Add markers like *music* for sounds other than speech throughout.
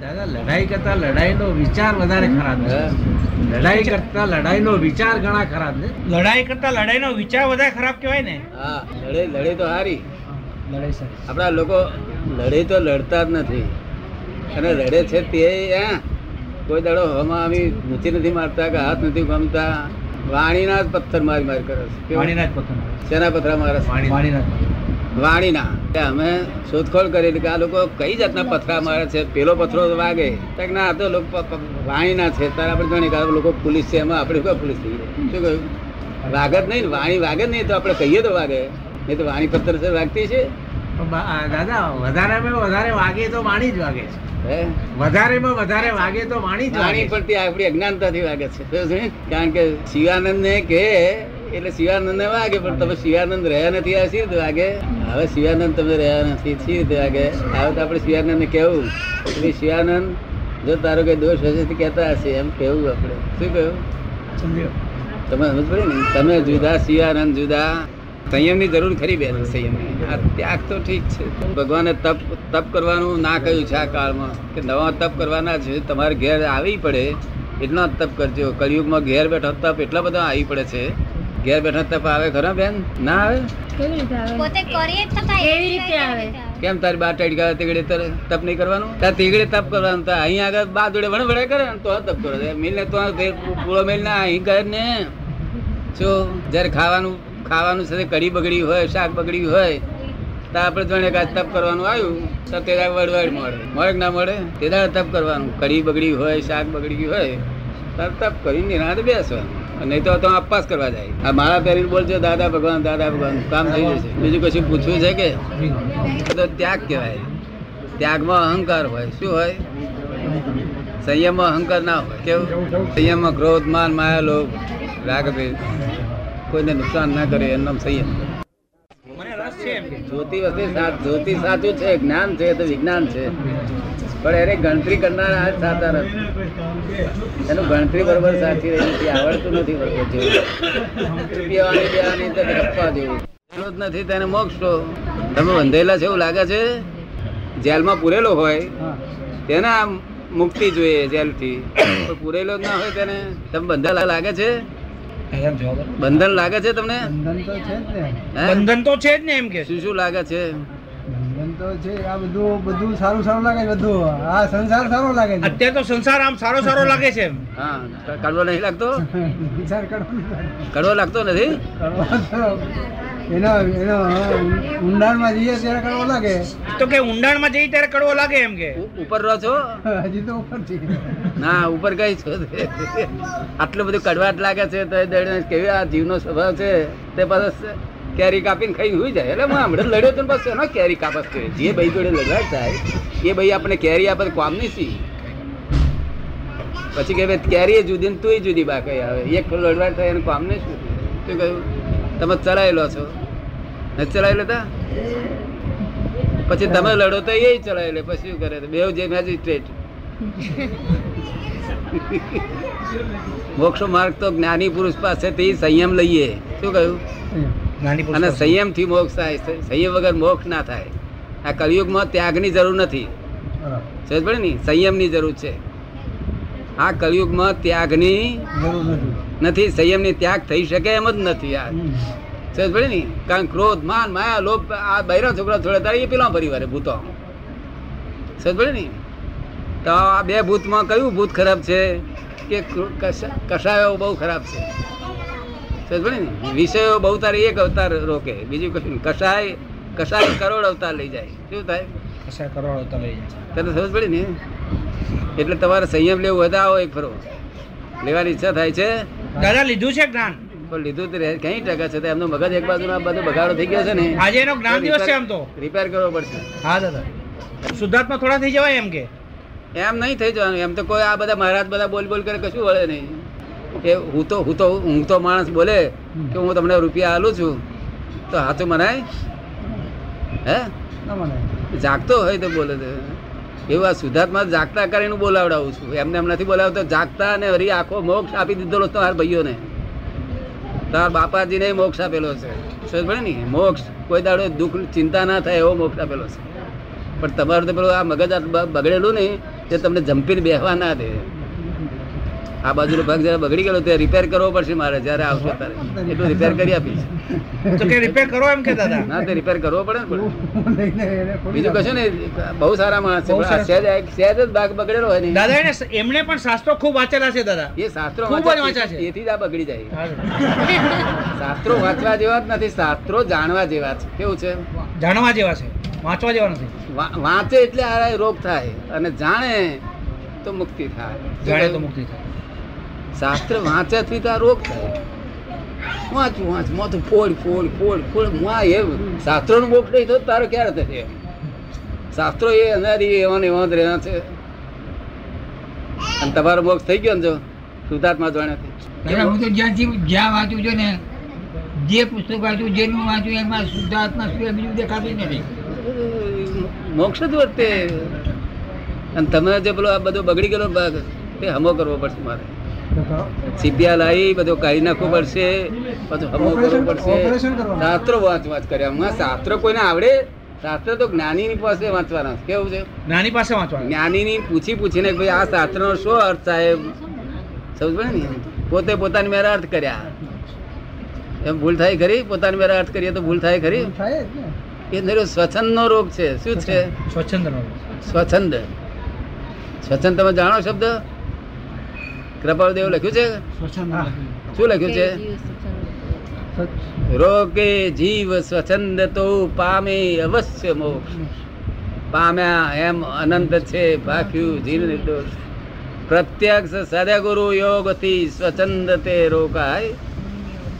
દાદા લડાઈ કરતા લડાઈનો વિચાર વધારે ખરાબ છે. લડાઈ કરતા લડાઈનો વિચાર ઘણા ખરાબ છે. લડાઈ કરતા લડાઈનો વિચાર વધારે ખરાબ કહેવાય ને? હા લડે લડે તો હારી. લડાઈ સારી આપણા લોકો લડે તો લડતા જ નથી. અને લડે છે તે હા, કોઈ દાડો હમા આવી ઊંચી નથી મારતા કે હાથ નથી ગમતા. વાણીના જ પથ્થર મારી મારી કરે છે? વાણીના જ પથ્થર. શેના પથરા મારે? વાણીના જ. વાણીના. અમે શોધખોળ કરી કે આ લોકો કઈ જાતના પથરા મારે છે? પેલો પથરો વાગે. તો ના આ તો લોકો વાણીના છે. તારે આપણે જાણીએ કે લોકો પોલીસ છે. એમાં આપણે કોઈ પોલીસ થઈ શું કહ્યું? વાગે જ નહીં વાણી વાગે જ નહીં તો આપણે કહીએ તો વાગે. નહીં તો વાણી પથ્થર છે વાગતી છે. દાદા વધારેમાં વધારે વાગે તો વાણી જ વાગે છે. વધારે વધારેમાં વધારે વાગે તો વાણી જ વાણી. પણ તે આપણી અજ્ઞાનતાથી વાગે છે? કારણ કે શિવાનંદ ને કે એટલે શિવાનંદ વાગે પણ તમે શિવાનંદ રહ્યા નથી આ સી રીતે વાગે? હવે શિવાનંદ તમે રહ્યા નથી સી રીતે વાગે? હવે તો આપણે શિવાનંદ કહેવું. કેવું કે શિવાનંદ જો તારો કઈ દોષ હશે તો કહેતા હશે એમ કેવું આપણે. શું કહ્યું? તમે સમજ પડે ને? તમે જુદા શિવાનંદ જુદા. સંયમની જરૂર ખરી બેન સંયમની. આ ત્યાગ તો ઠીક છે. ભગવાને તપ તપ કરવાનું ના કહ્યું છે આ કાળમાં કે નવા તપ કરવાના છે તમારે ઘેર આવી પડે એટલા તપ કરજો. કળિયુગમાં ઘેર બેઠો તપ એટલા બધા આવી પડે છે. ઘેર બેઠા તપ આવે ખરા બેન? ના આવે? કેવી રીતે આવે? પોતે કરીએ જ તો થાય. કેવી રીતે આવે? કેમ તારી ગયા તેગડે તારે તપ નહીં કરવાનું? તાર તેગડે તપ કરવાનું તો અહીં આગળ બા જોડે વણ વડે કરે ને તો તપ કરો. મિલ ને તો પૂરો પૂળો મિલ ના અહીં કરે ને. જો જ્યારે ખાવાનું ખાવાનું સાથે કઢી બગડી હોય શાક બગડી હોય તો આપણે જાણે કે તપ કરવાનું આવ્યું તો તે વડવાડ મળે. મળે ના મળે? તે તપ કરવાનું. કઢી બગડી હોય શાક બગડી હોય તપ કરી નિરાંત બેસવાનું નહીં તો અપાસ કરવા જાય. આ માળા પહેરીને બોલજો દાદા ભગવાન દાદા ભગવાન. કામ થઈ જશે બીજું કશું પૂછવું છે કે? તો ત્યાગ કહેવાય. ત્યાગમાં અહંકાર હોય. શું હોય? સંયમમાં અહંકાર ના હોય. કેવું? સંયમમાં ક્રોધ માન માયા લોભ રાગ કોઈને નુકસાન ના કરે એનું નામ સંયમ. જ્યોતિ વસ્તુ જ્યોતિ સાચું છે જ્ઞાન છે તો વિજ્ઞાન છે. પણ એને ગણતરી કરનાર આ નથી. એનું ગણતરી બરોબર સાચી રહી નથી આવડતું નથી બરોબર જેવું. પીવાની પીવાની તો ગપ્પા જેવું. જ નથી તેને મોક્ષ તો તમે બંધેલા છે એવું લાગે છે? જેલમાં પૂરેલો હોય તેને મુક્તિ જોઈએ જેલથી. પૂરેલો જ ના હોય તેને. તમે બંધેલા લાગે છે. બંધન લાગે છે તમને? બંધન તો છે જ ને. હે? બંધન તો છે જ ને એમ કે શું શું લાગે છે? બંધન તો છે આ બધું બધું સારું સારું લાગે છે બધું. આ સંસાર સારો લાગે છે. અત્યારે તો સંસાર આમ સારો સારો લાગે છે હા કડવો નહીં લાગતો? *laughs* સંસાર કડવો લાગતો નથી? એનો એનો ઊંડાણમાં જઈએ ત્યારે કરવો લાગે. તો કે ઊંડાણમાં જઈએ ત્યારે કડવો લાગે એમ કે? ઉપર રહો છો? હજી તો ઉપર છે ના ઉપર કઈ છો આટલું બધું કડવાટ લાગે છે તો કેવી આ જીવનો સ્વભાવ છે તે પાછો કેરી કાપીને ખાઈ હોઈ જાય. એટલે હું હમણાં લડ્યો તો બસ એનો કેરી કાપસ કરે જે ભાઈ જોડે લડવા થાય એ ભાઈ આપણે કેરી આપે તો કામ નહીં સી પછી કે ભાઈ કેરી જુદી ને તું જુદી બાકી આવે. એક લડવા થાય એનું કામ નહીં શું શું કહ્યું? તમે ચલાયેલો છો. નથી ચલાવી લેતા પછી તમે લડો તો એ ચલાવી પછી શું કરે? બે જે મેજિસ્ટ્રેટ મોક્ષ માર્ગ તો જ્ઞાની પુરુષ પાસે તે સંયમ લઈએ. શું કહ્યું? અને સંયમથી મોક્ષ થાય સંયમ વગર મોક્ષ ના થાય. આ કલયુગમાં ત્યાગની જરૂર નથી. સમજ પડે ને? સંયમની જરૂર છે. આ કલયુગમાં ત્યાગની નથી. સંયમની ત્યાગ થઈ શકે એમ જ નથી આ સમજ પડે ને? કારણ ક્રોધ માન માયા લોભ આ બૈરા છોકરા થોડા તારે એ પેલા પરિવારે ભૂતો. સમજ પડે ને? તો આ બે ભૂતમાં કયું ભૂત ખરાબ છે? કે કશાયો બહુ ખરાબ છે? વિષયો બહુ તારે એક અવતાર રોકે બીજું કશું કસાય કશાય કરોડ અવતાર લઈ જાય. શું થાય? કસાય કરોડ અવતાર લઈ જાય. તને સમજ પડી ને? એટલે તમારે સંયમ લેવું હોય આવો એક ફરો લેવાની ઈચ્છા થાય છે? દાદા લીધું છે જ્ઞાન? પણ લીધું તો કઈ ટકા છે? એમનો મગજ એક બાજુ બધો બગાડો થઈ ગયો છે ને. આજે એનો જ્ઞાન દિવસ છે આમ તો. રિપેર કરવો પડશે. હા દાદા. શુદ્ધાત્મા થોડા થઈ જવાય એમ કે? એમ નહીં થઈ જવાનું. એમ તો કોઈ આ બધા મહારાજ બધા બોલ બોલ કરે કશું વળે નહીં. એ હું તો હું તો હું તો માણસ બોલે કે હું તમને રૂપિયા આલું છું. તો હાથું મનાય? હે? જાગતો હોય તો બોલે એવું આ સુધાર્થમાં જાગતા કરીને બોલાવડાવું છું. એમને એમ નથી બોલાવતો જાગતા અને હરી આખો મોક્ષ આપી દીધેલો તમારા ભાઈઓને. તાર બાપાજીને મોક્ષ આપેલો છે. સમજ પડે ને? મોક્ષ કોઈ દાડો દુઃખ ચિંતા ના થાય એવો મોક્ષ આપેલો છે. પણ તમારું તો પેલું આ મગજ બગડેલું ને તે તમને જંપીને બેહવા ના દે. આ બાજુનો ભાગ જયારે બગડી ગયેલો તે રિપેર કરવો પડશે મારે જયારે આવશે ત્યારે. એટલું રિપેર કરી આપીશ. તો કે રિપેર કરો એમ કે દાદા? ના તે રિપેર કરવો પડે ને બીજું કશું ને બહુ સારા માણસ છે પણ સહેજ સહેજ જ ભાગ બગડેલો હોય ને. દાદા એને એમણે પણ શાસ્ત્રો ખૂબ વાંચેલા છે દાદા. એ શાસ્ત્રો ખૂબ જ વાંચ્યા વાંચ્યા છે. એથી જ આ બગડી જાય. શાસ્ત્રો વાંચવા જેવા જ નથી શાસ્ત્રો જાણવા જેવા છે. કેવું છે? જાણવા જેવા છે. વાંચવા જેવા નથી. વાંચે એટલે આ રોગ થાય. અને જાણે તો મુક્તિ થાય. જાણે તો મુક્તિ થાય. શાસ્ત્ર વાંચ્યાથી તો આ રોગ થાય. વાંચું વાંચ. તો ફોડ ફોડ ફોડ ફોડ. માં એ શાસ્ત્રોનું મોક્ષ નહીં તો તારો ક્યારે થશે? શાસ્ત્રો એ અનારી એવા એવા જ રહ્યા છે. અને તમારો મોક્ષ થઈ ગયો ને જો શુદ્ધાત્મા જાણ્યાથી. હું તો જ્યાંથી જ્યાં વાંચું છું ને જે પુસ્તક વાંચું જેનું વાંચું એમાં શુદ્ધાત્મા શું બીજું દેખાતું નથી. મોક્ષ જ વર્તે. અને તમે જે પેલો આ બધો બગડી ગયેલો ભાગ તે હમો કરવો પડશે મારે. સીપિયા લાવી બધો કાઢી નાખવું પડશે બધું હમો કરવું પડશે. શાસ્ત્રો વાંચ વાંચ કર્યા હમણાં શાસ્ત્ર કોઈને આવડે? શાસ્ત્ર તો જ્ઞાનીની પાસે વાંચવાના કેવું છે? જ્ઞાની પાસે વાંચવા જ્ઞાનીની પૂછી પૂછીને ભાઈ આ શાસ્ત્રનો શું અર્થ સાહેબ? સમજ પડે ને? પોતે પોતાની મેરા અર્થ કર્યા. એમ ભૂલ થાય ખરી? પોતાની મેરા અર્થ કરીએ તો ભૂલ થાય ખરી? એ નરો સ્વચ્છંદનો રોગ છે. શું છે? સ્વચ્છંદ સ્વચ્છંદ. સ્વચ્છંદ તમે જાણો શબ્દ? કૃપાળદેવ લખ્યું છે? શું લખ્યું છે? રોકે જીવ સ્વચ્છંદ તો પામે અવશ્ય મોક્ષ. પામ્યા એમ અનંત છે ભાખ્યું જીવ નિર્દોષ. પ્રત્યક્ષ સદગુરુ યોગથી સ્વચ્છંદ તે રોકાય.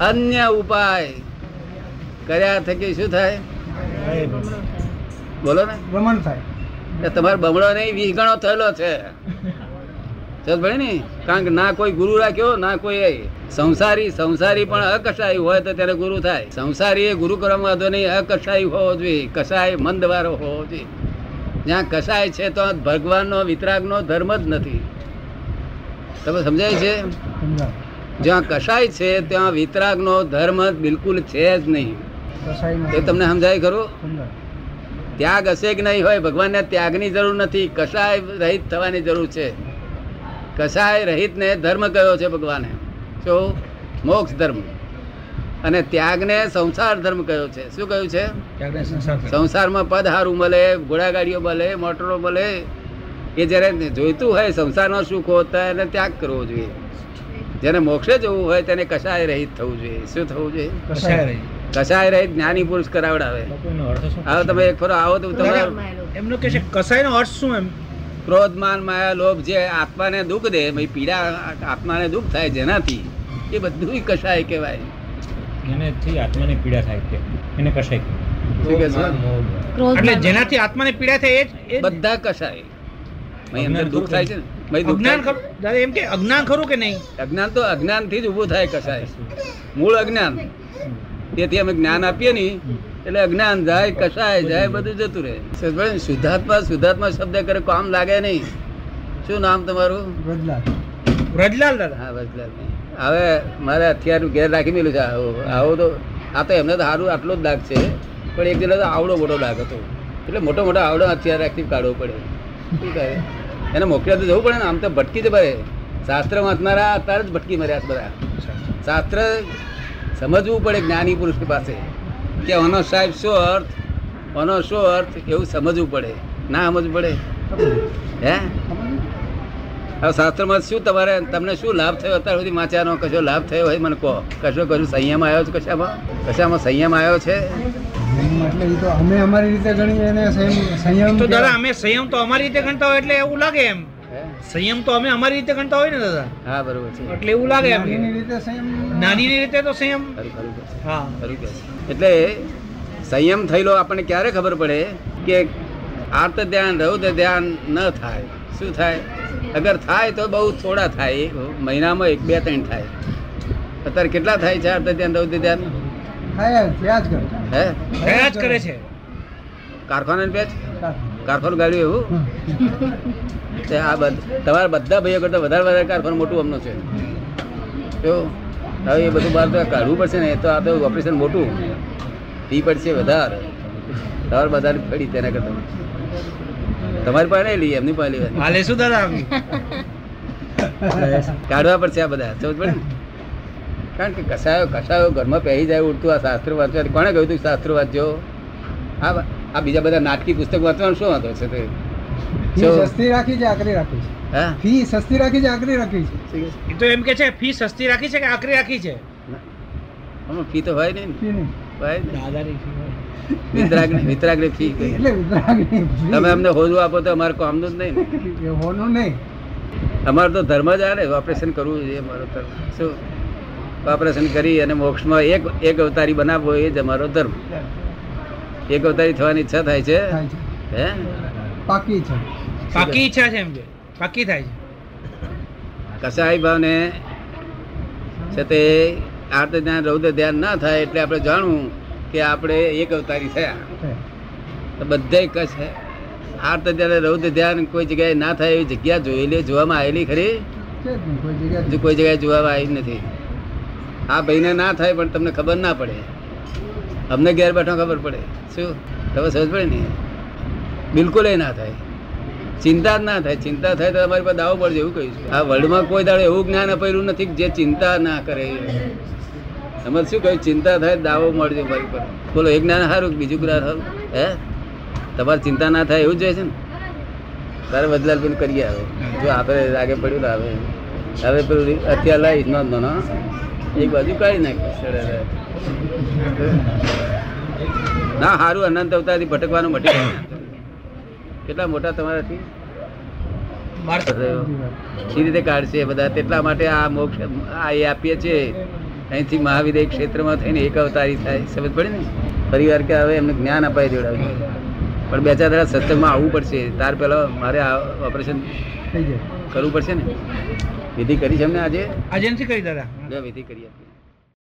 અન્ય ઉપાય કર્યા થકી શું થાય? બોલો ને. ભ્રમણ થાય. તમારો બમણો નહીં વીસ ગણો થયેલો છે. પડી ને કારણ કે ના કોઈ ગુરુ રાખ્યો ના કોઈ સંસારી સંસારી પણ અકસાય હોય તો ત્યારે ગુરુ થાય. સંસારી એ ગુરુ કરવામાં વાંધો નહીં અકસાય હોવો જોઈએ. કસાય મંદવારો હોવો જોઈએ. જ્યાં કસાય છે તો ભગવાનનો વિતરાગનો ધર્મ જ નથી. તમે સમજાય છે? જ્યાં કસાય છે ત્યાં વિતરાગનો ધર્મ બિલકુલ છે જ નહીં. એ તમને સમજાય ખરું? ત્યાગ હશે કે નહીં હોય ભગવાનને ત્યાગની જરૂર નથી. કસાય રહિત થવાની જરૂર છે. કસાય રહિતને ધર્મ કયો છે ભગવાને? શું મોક્ષ ધર્મ. અને ત્યાગને સંસાર ધર્મ કયો છે? શું કહ્યું છે. સંસારમાં પદ હારું મળે ઘોડાગાડીઓ મળે મોટરો મળે. એ જ્યારે જોઈતું હોય સંસારનો સુખ હોતા એને ત્યાગ કરવો જોઈએ. જેને મોક્ષે જવું હોય તેને કસાય રહિત થવું જોઈએ. શું થવું જોઈએ? કસાય રહી. કસાય રહિત જ્ઞાની પુરુષ કરાવડાવે. આવો તમે એક ફરો આવો તો તમારે. એમનો કે છે કસાયનો અર્થ શું એમ? ક્રોધ માન માયા લોભ જે આત્માને દુઃખ દે ભાઈ પીડા આત્માને દુઃખ થાય જેનાથી એ બધું કશાય કહેવાય. આત્માને પીડા થાય છે. એને કશાય શું એટલે જેનાથી આત્માને પીડા થાય એ બધા કશાય. અંદર દુઃખ થાય છે ને? અજ્ઞાન ખરું? દાદા એમ કે અજ્ઞાન ખરું કે નહીં? અજ્ઞાન તો અજ્ઞાનથી જ ઊભું થાય કશાય. મૂળ અજ્ઞાન. તેથી અમે જ્ઞાન આપીએ ને એટલે અજ્ઞાન જાય કશાય જાય બધું જતું રહે? શુદ્ધાત્મા શુદ્ધાત્મા શબ્દ કરે કામ લાગે નહીં. શું નામ તમારું? વ્રજલાલ. વ્રજલાલ દાદા. હા બસ. હવે મારે અત્યારનું ઘેર રાખી મેલું છે. આવો આવો તો આ તો એમને તો સારું આટલો જ દાગ છે. પણ એક જણા તો આવડો મોટો દાગ હતો. એટલે મોટો મોટો આવડો અત્યારે રાખી કાઢવો પડે. શું કહે એને મોકલ્યા તો જવું પડે ને આમ તો ભટકી જ પડે શાસ્ત્ર વાંચનારા અત્યારે જ ભટકી મર્યા બધા. શાસ્ત્ર સમજવું પડે જ્ઞાની પુરુષની પાસે. કે આનો સાહેબ શું અર્થ? આનો શું અર્થ? એવું સમજવું પડે. ના સમજવું પડે? હે? હવે શાસ્ત્રમાં શું તમારે તમને શું લાભ થયો અત્યાર સુધી વાંચ્યાનો કશો લાભ થયો હોય મને કહો. કશો કશું સંયમ આવ્યો છે કશામાં? કશામાં સંયમ આવ્યો છે? એટલે એ તો અમે અમારી રીતે ગણીએ સંયમ સંયમ તો દાદા અમે સંયમ તો અમારી રીતે ગણતા હોય એટલે એવું લાગે એમ. સંયમ તો અમે અમારી રીતે ગણતા હોય ને દાદા? હા બરોબર છે. એટલે એવું લાગે એમ. રીતે સંયમ નાનીની રીતે તો સંયમ. હા. એટલે સંયમ થયેલો આપણને ક્યારે ખબર પડે કે આર્ત ધ્યાન રૌદ ધ્યાન ન થાય? શું થાય? અગર થાય તો બહુ થોડા થાય. મહિનામાં એક બે ત્રણ થાય. અત્યારે કેટલા થાય છે આર્ત ધ્યાન રૌદ ધ્યાન? હે થયા જ કરે. છે. કારખાના પેચ કારખાનું. ગાડ્યું એવું? તે આ તમારા બધા ભાઈઓ કરતા વધારે વધારે કારખાનું મોટું અમનું છે. જો હવે એ બધું બહાર તો કાઢવું પડશે ને તો આ તો ઓપરેશન મોટું. ફી પડશે વધારે. તમારે બધાને પડી તેના કરતા. તમારી પાસે લઈ એમની પાસે લેવાની હા શું દાદા કાઢવા પડશે આ બધા. સમજ પડે કારણ કે કસાયો કસાયો ઘરમાં પહેરી જાય ઉડતું આ શાસ્ત્ર વાંચવા કોણે કહ્યું તું શાસ્ત્ર વાંચજો? આ આ બીજા બધા નાટકી પુસ્તક વાંચવાનું શું વાંધો છે તે? ફી સસ્તી રાખી છે આકરી રાખી છે. ફી સસ્તી રાખી છે આકરી રાખી છે. એ તો એમ કે છે ફી સસ્તી રાખી છે કે આકરી રાખી છે? આમાં ફી તો હોય નહીં ને. ફી નહીં. હોય દાદાની વિતરાગની વિતરાગની ફી એટલે વિતરાગની તમે અમને હોદવું આપો તો અમારે કામનું જ નહીં ને. હોનું નહીં. અમારો તો ધર્મ જ આ ને ઓપરેશન કરવું જોઈએ અમારો ધર્મ. શું? ઓપરેશન કરી અને મોક્ષમાં એક એક અવતારી બનાવવો એ જ અમારો ધર્મ. એક અવતારી થવાની ઈચ્છા થાય છે. હે? પાકી ઈચ્છા પાકી ઈચ્છા છે એમ કે. પાકી થાય છે. કસાઈ ભાવને છે તે આર્ત ધ્યાન રૌદ્ર ધ્યાન ના થાય એટલે આપણે જાણવું કે આપણે એક અવતારી થયા. તો બધે કશ છે આર્ત ધ્યાન રૌદ્ર ધ્યાન કોઈ જગ્યાએ ના થાય એવી જગ્યા જોયેલી જોવામાં આવેલી ખરી? કોઈ જગ્યાએ કોઈ જગ્યાએ જોવામાં આવી નથી. આ ભાઈને ના થાય પણ તમને ખબર ના પડે. અમને ઘેર બેઠો ખબર પડે. શું? તમે સમજ પડે ને? બિલકુલ એ ના થાય. ચિંતા જ ના થાય. ચિંતા થાય તો તમારી પાસે દાવો પડશે એવું કહ્યું છે આ વર્લ્ડમાં કોઈ દાડો એવું જ્ઞાન અપાયેલું નથી જે ચિંતા ના કરે. તમે શું કહ્યું? ચિંતા થાય દાવો મળજો મારી પર. બોલો એક જ્ઞાન સારું બીજું જ્ઞાન સારું હે? તમારે ચિંતા ના થાય એવું જ છે ને? તારે બદલાલ પેલું કરીએ આવે જો આપણે લાગે પડ્યું ને આવે હવે પેલું અત્યારે લાવીશ જ ન એક બાજુ કાઢી નાખીશ ના સારું અનંત અવતારથી ભટકવાનું મટી. કેટલા મોટા તમારાથી? એ રીતે કાઢશે બધા? તેટલા માટે આ મોક્ષ આ એ આપીએ છીએ. અહીંથી મહાવિદય ક્ષેત્રમાં થઈને એક અવતારી થાય. સમજ પડે ને? પરિવાર કે હવે એમને જ્ઞાન અપાઈ દેવડાવ્યું પણ બે ચાર દાડા સત્સંગમાં આવવું પડશે. તાર પહેલાં મારે આ ઓપરેશન થઈ કરવું પડશે ને? વિધિ કરી છે એમને આજે? આજે નથી કરી દાદા. વિધિ કરી આપી.